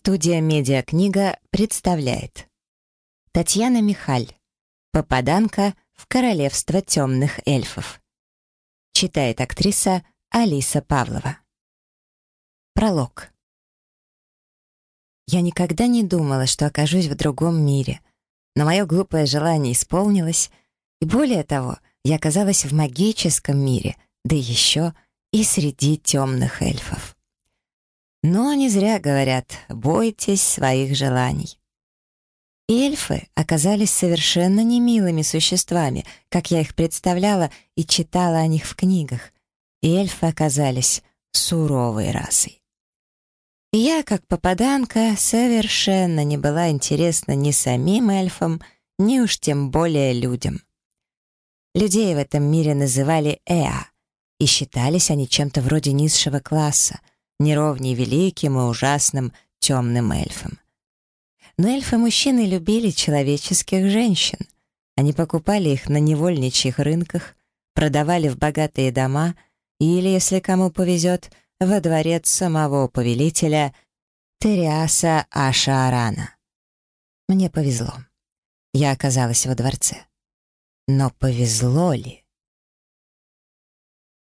Студия «Медиакнига» представляет. Татьяна Михаль. «Попаданка в королевство темных эльфов» Читает актриса Алиса Павлова. Пролог. Я никогда не думала, что окажусь в другом мире, но мое глупое желание исполнилось, и более того, я оказалась в магическом мире, да еще и среди темных эльфов. Но не зря говорят «бойтесь своих желаний». Эльфы оказались совершенно немилыми существами, как я их представляла и читала о них в книгах. Эльфы оказались суровой расой. И я, как попаданка, совершенно не была интересна ни самим эльфам, ни уж тем более людям. Людей в этом мире называли «эа», и считались они чем-то вроде низшего класса — неровне великим и ужасным темным эльфам. Но эльфы-мужчины любили человеческих женщин. Они покупали их на невольничьих рынках, продавали в богатые дома или, если кому повезет, во дворец самого повелителя Териаса Ашаарана. Мне повезло. Я оказалась во дворце. Но повезло ли?